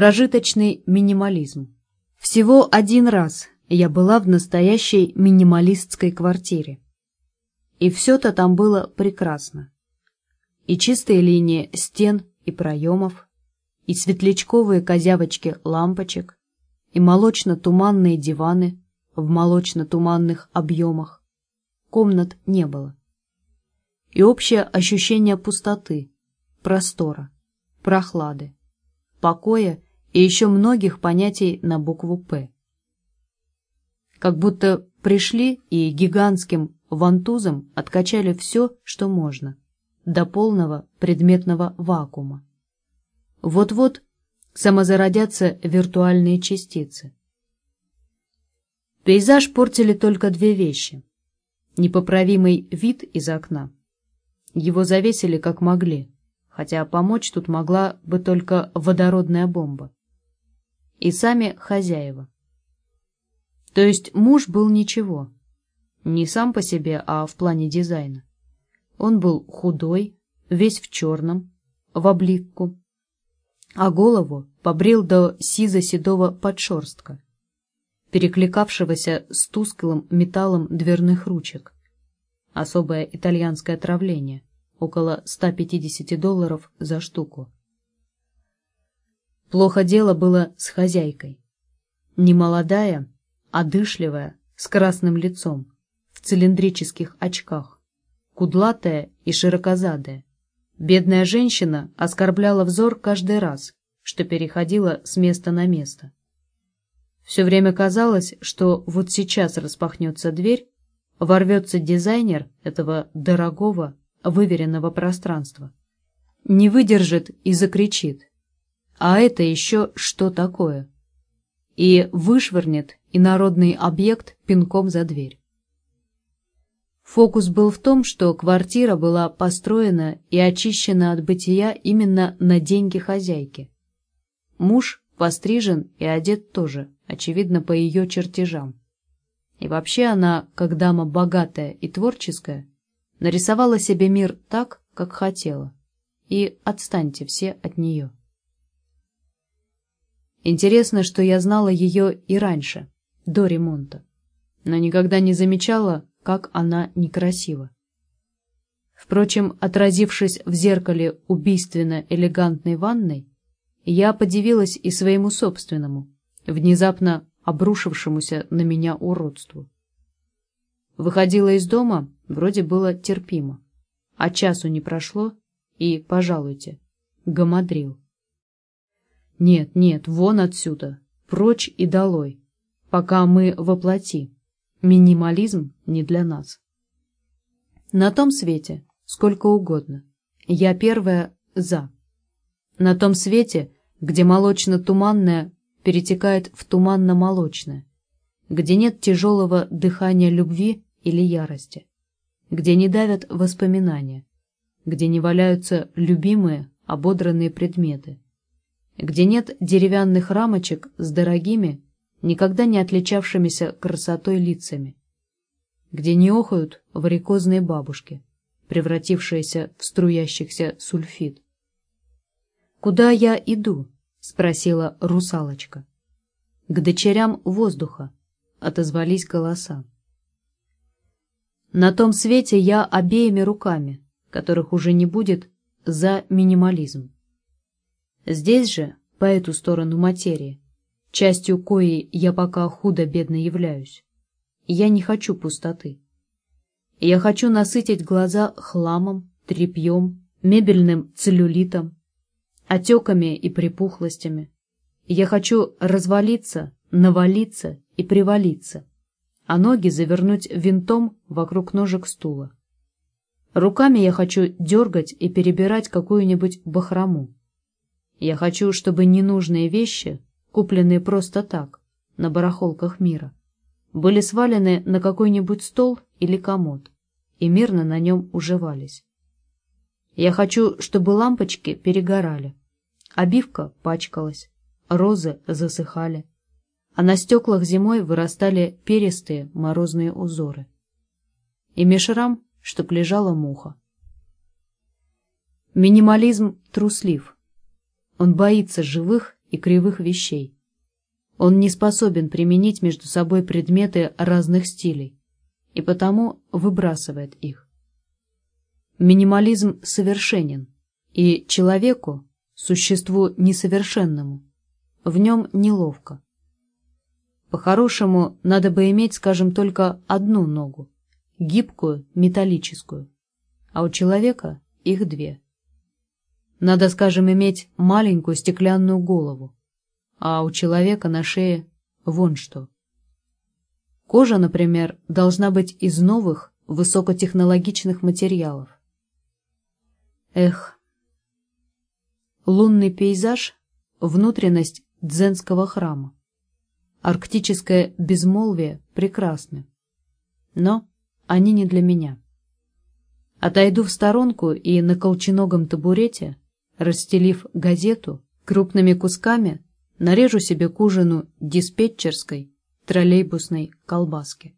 Прожиточный минимализм. Всего один раз я была в настоящей минималистской квартире. И все-то там было прекрасно. И чистые линии стен и проемов, и светлячковые козявочки лампочек, и молочно-туманные диваны в молочно-туманных объемах. Комнат не было. И общее ощущение пустоты, простора, прохлады покоя и еще многих понятий на букву «П». Как будто пришли и гигантским вантузом откачали все, что можно, до полного предметного вакуума. Вот-вот самозародятся виртуальные частицы. Пейзаж портили только две вещи. Непоправимый вид из окна. Его завесили как могли хотя помочь тут могла бы только водородная бомба. И сами хозяева. То есть муж был ничего. Не сам по себе, а в плане дизайна. Он был худой, весь в черном, в обливку, а голову побрил до сизо-седого подшерстка, перекликавшегося с тусклым металлом дверных ручек. Особое итальянское отравление около 150 долларов за штуку. Плохо дело было с хозяйкой. Не молодая, а с красным лицом, в цилиндрических очках, кудлатая и широкозадая. Бедная женщина оскорбляла взор каждый раз, что переходила с места на место. Все время казалось, что вот сейчас распахнется дверь, ворвется дизайнер этого дорогого, выверенного пространства. Не выдержит и закричит. А это еще что такое? И вышвырнет инородный объект пинком за дверь. Фокус был в том, что квартира была построена и очищена от бытия именно на деньги хозяйки. Муж пострижен и одет тоже, очевидно, по ее чертежам. И вообще она, как дама богатая и творческая, нарисовала себе мир так, как хотела, и отстаньте все от нее. Интересно, что я знала ее и раньше, до ремонта, но никогда не замечала, как она некрасива. Впрочем, отразившись в зеркале убийственно элегантной ванной, я подивилась и своему собственному, внезапно обрушившемуся на меня уродству. Выходила из дома, вроде было терпимо. А часу не прошло, и, пожалуйте, гамадрил. Нет, нет, вон отсюда, прочь и долой, пока мы воплоти. Минимализм не для нас. На том свете сколько угодно. Я первая «за». На том свете, где молочно-туманное перетекает в туманно-молочное, где нет тяжелого дыхания любви или ярости, где не давят воспоминания, где не валяются любимые, ободранные предметы, где нет деревянных рамочек с дорогими, никогда не отличавшимися красотой лицами, где не охают варикозные бабушки, превратившиеся в струящихся сульфид. «Куда я иду?» — спросила русалочка. «К дочерям воздуха», — отозвались голоса. На том свете я обеими руками, которых уже не будет, за минимализм. Здесь же, по эту сторону материи, частью коей я пока худо-бедно являюсь, я не хочу пустоты. Я хочу насытить глаза хламом, тряпьем, мебельным целлюлитом, отеками и припухлостями. Я хочу развалиться, навалиться и привалиться а ноги завернуть винтом вокруг ножек стула. Руками я хочу дергать и перебирать какую-нибудь бахрому. Я хочу, чтобы ненужные вещи, купленные просто так, на барахолках мира, были свалены на какой-нибудь стол или комод и мирно на нем уживались. Я хочу, чтобы лампочки перегорали, обивка пачкалась, розы засыхали, а на стеклах зимой вырастали перистые морозные узоры. И меж рам, чтоб лежала муха. Минимализм труслив. Он боится живых и кривых вещей. Он не способен применить между собой предметы разных стилей, и потому выбрасывает их. Минимализм совершенен, и человеку, существу несовершенному, в нем неловко. По-хорошему, надо бы иметь, скажем, только одну ногу, гибкую, металлическую, а у человека их две. Надо, скажем, иметь маленькую стеклянную голову, а у человека на шее вон что. Кожа, например, должна быть из новых, высокотехнологичных материалов. Эх, лунный пейзаж — внутренность дзенского храма. Арктическое безмолвие прекрасны. Но они не для меня. Отойду в сторонку и на колченогом табурете, расстелив газету, крупными кусками нарежу себе к ужину диспетчерской троллейбусной колбаски.